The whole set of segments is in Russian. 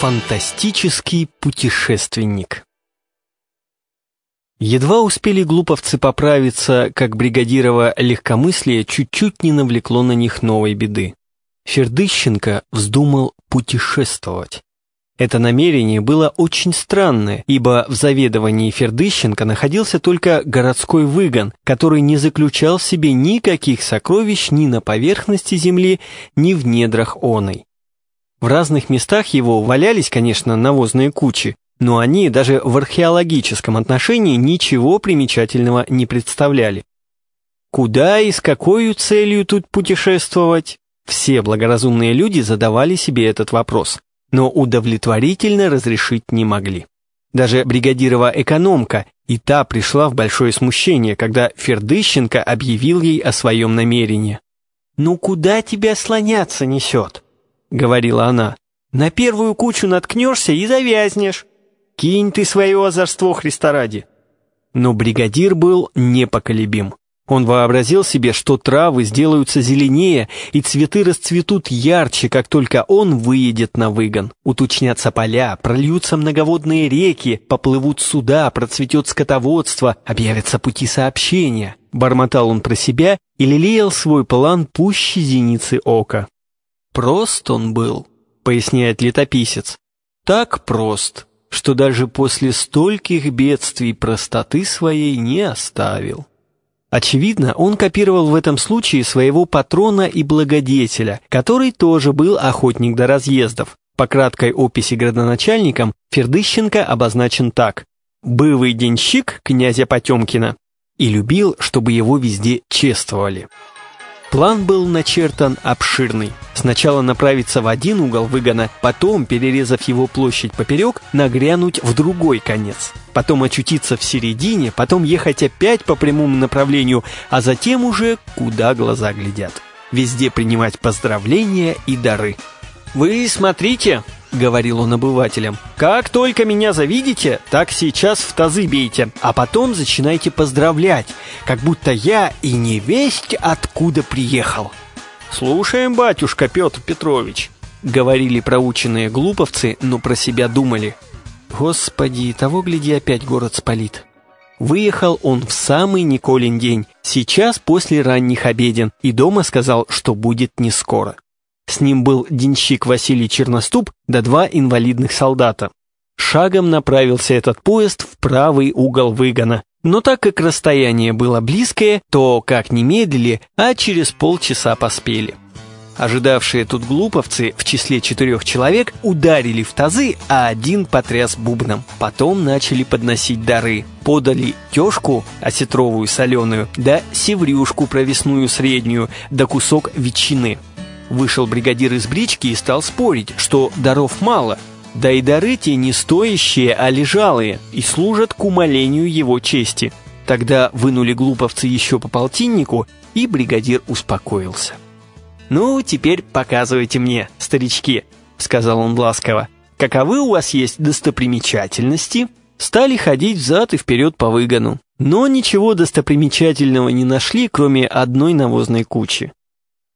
Фантастический путешественник Едва успели глуповцы поправиться, как бригадирово легкомыслие чуть-чуть не навлекло на них новой беды. Фердыщенко вздумал путешествовать. Это намерение было очень странное, ибо в заведовании Фердыщенко находился только городской выгон, который не заключал в себе никаких сокровищ ни на поверхности земли, ни в недрах оной. В разных местах его валялись, конечно, навозные кучи, но они даже в археологическом отношении ничего примечательного не представляли. Куда и с какой целью тут путешествовать? Все благоразумные люди задавали себе этот вопрос, но удовлетворительно разрешить не могли. Даже бригадирова экономка и та пришла в большое смущение, когда Фердыщенко объявил ей о своем намерении. «Ну куда тебя слоняться несет?» — говорила она. «На первую кучу наткнешься и завязнешь. Кинь ты свое озорство, Христа ради». Но бригадир был непоколебим. Он вообразил себе, что травы сделаются зеленее, и цветы расцветут ярче, как только он выедет на выгон. Уточнятся поля, прольются многоводные реки, поплывут суда, процветет скотоводство, объявятся пути сообщения. Бормотал он про себя и лелеял свой план пуще зеницы ока. Прост он был, поясняет летописец. Так прост, что даже после стольких бедствий простоты своей не оставил. Очевидно, он копировал в этом случае своего патрона и благодетеля, который тоже был охотник до разъездов. По краткой описи градоначальникам Фердыщенко обозначен так. «Бывый денщик князя Потемкина» и любил, чтобы его везде чествовали. План был начертан обширный. Сначала направиться в один угол выгона, потом, перерезав его площадь поперек, нагрянуть в другой конец. Потом очутиться в середине, потом ехать опять по прямому направлению, а затем уже куда глаза глядят. Везде принимать поздравления и дары. «Вы смотрите», — говорил он обывателям. «Как только меня завидите, так сейчас в тазы бейте, а потом начинайте поздравлять, как будто я и не весть откуда приехал». «Слушаем, батюшка Петр Петрович», — говорили проученные глуповцы, но про себя думали. «Господи, того гляди опять город спалит». Выехал он в самый Николин день, сейчас после ранних обеден, и дома сказал, что будет не скоро. С ним был денщик Василий Черноступ да два инвалидных солдата. Шагом направился этот поезд в правый угол выгона. Но так как расстояние было близкое, то как не медлили, а через полчаса поспели. Ожидавшие тут глуповцы в числе четырех человек ударили в тазы, а один потряс бубном. Потом начали подносить дары. Подали тёшку осетровую соленую, да севрюшку провесную среднюю, да кусок ветчины. Вышел бригадир из брички и стал спорить, что даров мало, да и дары те не стоящие, а лежалые, и служат к умолению его чести. Тогда вынули глуповцы еще по полтиннику, и бригадир успокоился. «Ну, теперь показывайте мне, старички», — сказал он ласково. «Каковы у вас есть достопримечательности?» Стали ходить взад и вперед по выгону. Но ничего достопримечательного не нашли, кроме одной навозной кучи.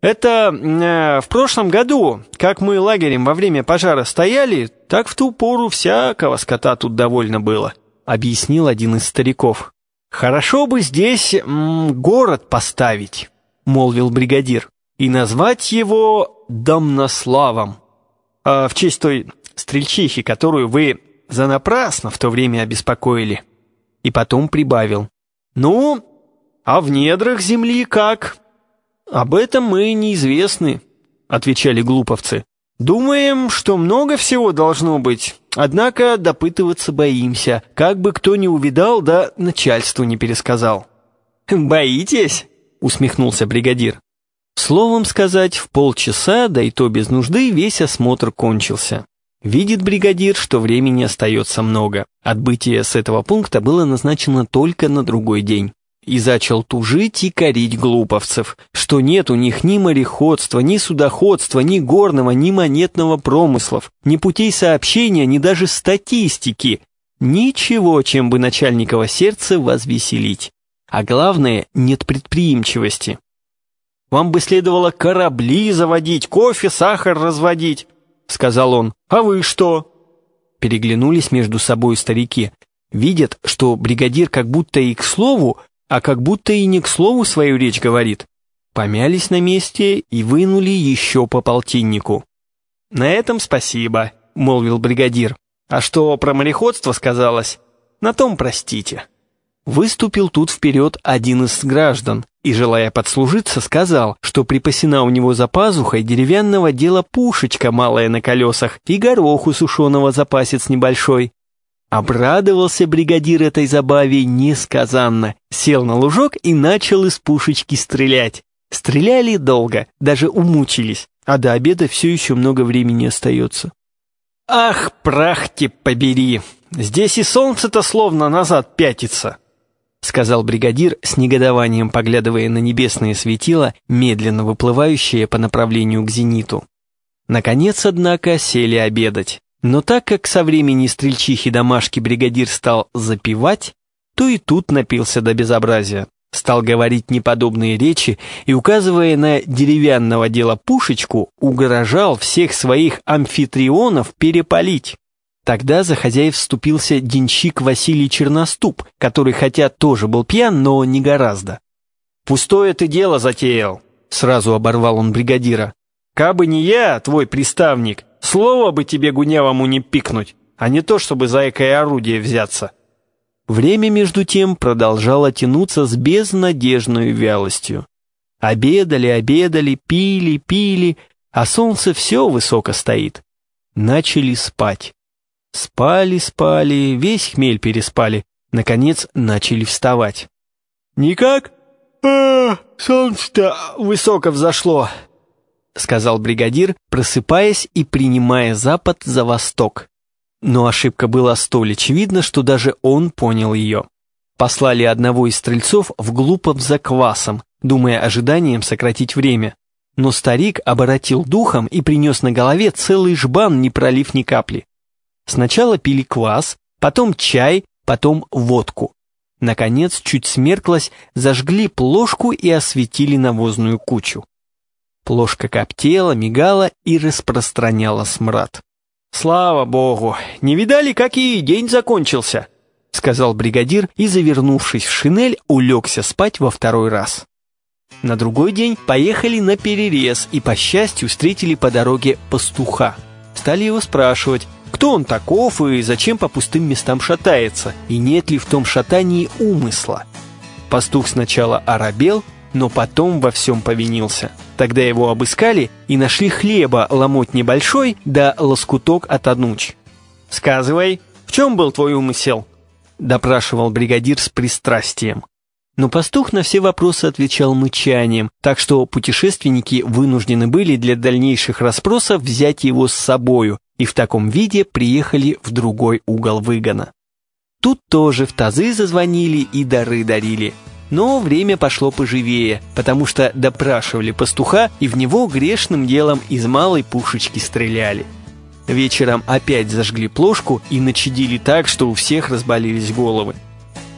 Это э, в прошлом году, как мы лагерем во время пожара стояли, так в ту пору всякого скота тут довольно было, объяснил один из стариков. Хорошо бы здесь м, город поставить, молвил бригадир, и назвать его Домнославом. А в честь той стрельчихи, которую вы занапрасно в то время обеспокоили. И потом прибавил. Ну, а в недрах земли как? «Об этом мы неизвестны», — отвечали глуповцы. «Думаем, что много всего должно быть, однако допытываться боимся, как бы кто ни увидал, да начальству не пересказал». «Боитесь?» — усмехнулся бригадир. Словом сказать, в полчаса, да и то без нужды, весь осмотр кончился. Видит бригадир, что времени остается много. Отбытие с этого пункта было назначено только на другой день и зачал тужить и корить глуповцев, что нет у них ни мореходства, ни судоходства, ни горного, ни монетного промыслов, ни путей сообщения, ни даже статистики. Ничего, чем бы начальниково сердце возвеселить. А главное, нет предприимчивости. Вам бы следовало корабли заводить, кофе, сахар разводить. сказал он. «А вы что?» Переглянулись между собой старики. Видят, что бригадир как будто и к слову, а как будто и не к слову свою речь говорит. Помялись на месте и вынули еще по полтиннику. «На этом спасибо», — молвил бригадир. «А что про мореходство сказалось? На том простите». Выступил тут вперед один из граждан и, желая подслужиться, сказал, что припасена у него за пазухой деревянного дела пушечка малая на колесах и гороху сушеного запасец небольшой. Обрадовался бригадир этой забаве несказанно, сел на лужок и начал из пушечки стрелять. Стреляли долго, даже умучились, а до обеда все еще много времени остается. «Ах, прахти побери! Здесь и солнце-то словно назад пятится!» сказал бригадир с негодованием, поглядывая на небесные светила, медленно выплывающие по направлению к зениту. Наконец, однако, сели обедать. Но так как со времени стрельчихи домашки бригадир стал запивать, то и тут напился до безобразия. Стал говорить неподобные речи и, указывая на деревянного дела пушечку, угрожал всех своих амфитрионов перепалить. Тогда за хозяев вступился денщик Василий Черноступ, который хотя тоже был пьян, но не гораздо. «Пустое ты дело затеял», — сразу оборвал он бригадира. «Кабы не я, твой приставник, слово бы тебе гунявому не пикнуть, а не то, чтобы за экое орудие взяться». Время, между тем, продолжало тянуться с безнадежной вялостью. Обедали, обедали, пили, пили, а солнце все высоко стоит. Начали спать. Спали, спали, весь хмель переспали, наконец начали вставать. «Никак? А, солнце-то высоко взошло», — сказал бригадир, просыпаясь и принимая запад за восток. Но ошибка была столь очевидна, что даже он понял ее. Послали одного из стрельцов в глупом за квасом, думая ожиданием сократить время. Но старик оборотил духом и принес на голове целый жбан, не пролив ни капли. Сначала пили квас, потом чай, потом водку. Наконец, чуть смерклась, зажгли плошку и осветили навозную кучу. Плошка коптела, мигала и распространяла смрад. «Слава богу! Не видали, как и день закончился?» — сказал бригадир и, завернувшись в шинель, улегся спать во второй раз. На другой день поехали на перерез и, по счастью, встретили по дороге пастуха. Стали его спрашивать, кто он таков и зачем по пустым местам шатается, и нет ли в том шатании умысла. Пастух сначала оробел, но потом во всем повинился. Тогда его обыскали и нашли хлеба ломоть небольшой, да лоскуток от однуч. «Сказывай, в чем был твой умысел?» — допрашивал бригадир с пристрастием. Но пастух на все вопросы отвечал мычанием, так что путешественники вынуждены были для дальнейших расспросов взять его с собою, и в таком виде приехали в другой угол выгона. Тут тоже в тазы зазвонили и дары дарили. Но время пошло поживее, потому что допрашивали пастуха и в него грешным делом из малой пушечки стреляли. Вечером опять зажгли плошку и начадили так, что у всех разболелись головы.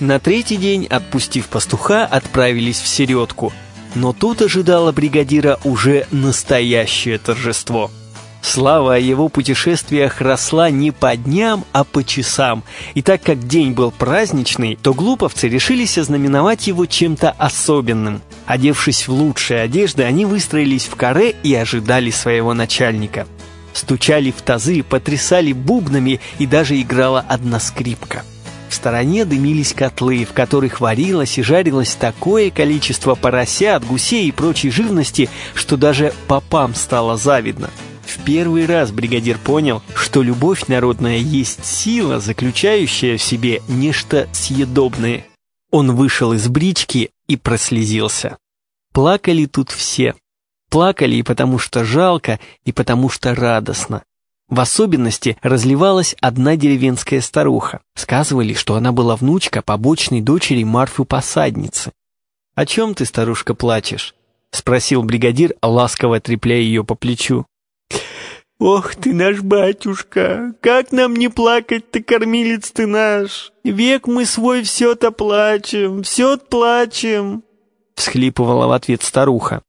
На третий день, отпустив пастуха, отправились в середку. Но тут ожидало бригадира уже настоящее торжество – Слава о его путешествиях росла не по дням, а по часам. И так как день был праздничный, то глуповцы решились ознаменовать его чем-то особенным. Одевшись в лучшие одежды, они выстроились в каре и ожидали своего начальника. Стучали в тазы, потрясали бубнами и даже играла одна скрипка. В стороне дымились котлы, в которых варилось и жарилось такое количество поросят, гусей и прочей живности, что даже попам стало завидно. В первый раз бригадир понял, что любовь народная есть сила, заключающая в себе нечто съедобное. Он вышел из брички и прослезился. Плакали тут все. Плакали и потому что жалко, и потому что радостно. В особенности разливалась одна деревенская старуха. Сказывали, что она была внучка побочной дочери Марфы-посадницы. «О чем ты, старушка, плачешь?» — спросил бригадир, ласково трепляя ее по плечу. «Ох ты наш батюшка, как нам не плакать-то, кормилец ты наш! Век мы свой все-то плачем, все плачем!» всхлипывала в ответ старуха.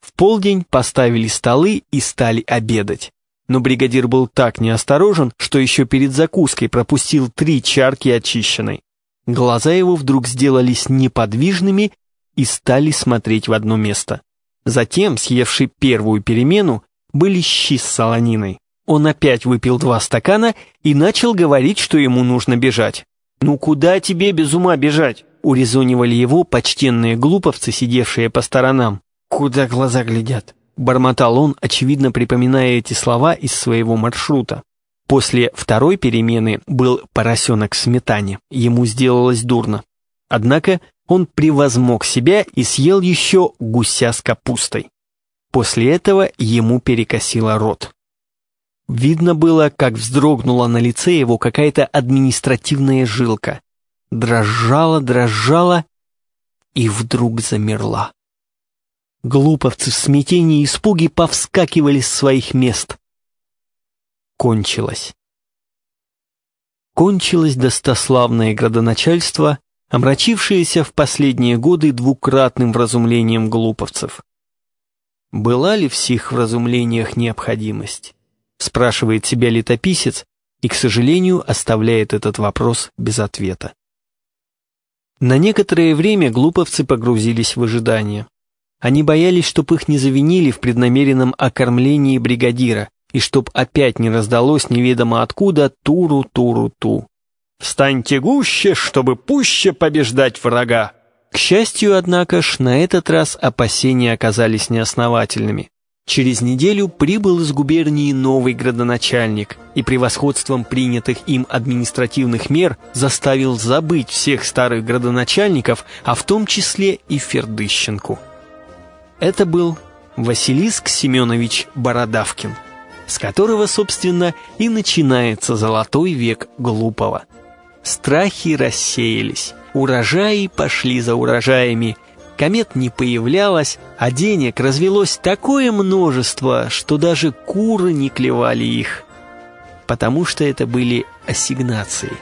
В полдень поставили столы и стали обедать. но бригадир был так неосторожен, что еще перед закуской пропустил три чарки очищенной. Глаза его вдруг сделались неподвижными и стали смотреть в одно место. Затем, съевший первую перемену, были щи с солониной. Он опять выпил два стакана и начал говорить, что ему нужно бежать. «Ну куда тебе без ума бежать?» — урезонивали его почтенные глуповцы, сидевшие по сторонам. «Куда глаза глядят?» — бормотал он, очевидно припоминая эти слова из своего маршрута. После второй перемены был поросенок сметане, ему сделалось дурно. Однако он превозмог себя и съел еще гуся с капустой. После этого ему перекосило рот. Видно было, как вздрогнула на лице его какая-то административная жилка. Дрожала, дрожала и вдруг замерла. Глуповцы в смятении и испуге повскакивали с своих мест. Кончилось. Кончилось достославное градоначальство, омрачившееся в последние годы двукратным вразумлением глуповцев. Была ли в сих вразумлениях необходимость? Спрашивает себя летописец и, к сожалению, оставляет этот вопрос без ответа. На некоторое время глуповцы погрузились в ожидание. Они боялись, чтоб их не завинили в преднамеренном окормлении бригадира, и чтоб опять не раздалось неведомо откуда туру-туру-ту. «Встаньте гуще, чтобы пуще побеждать врага!» К счастью, однако ж, на этот раз опасения оказались неосновательными. Через неделю прибыл из губернии новый градоначальник и превосходством принятых им административных мер заставил забыть всех старых градоначальников, а в том числе и Фердыщенку. Это был Василиск Семенович Бородавкин, с которого, собственно, и начинается золотой век глупого. Страхи рассеялись, урожаи пошли за урожаями, комет не появлялось, а денег развелось такое множество, что даже куры не клевали их, потому что это были ассигнации.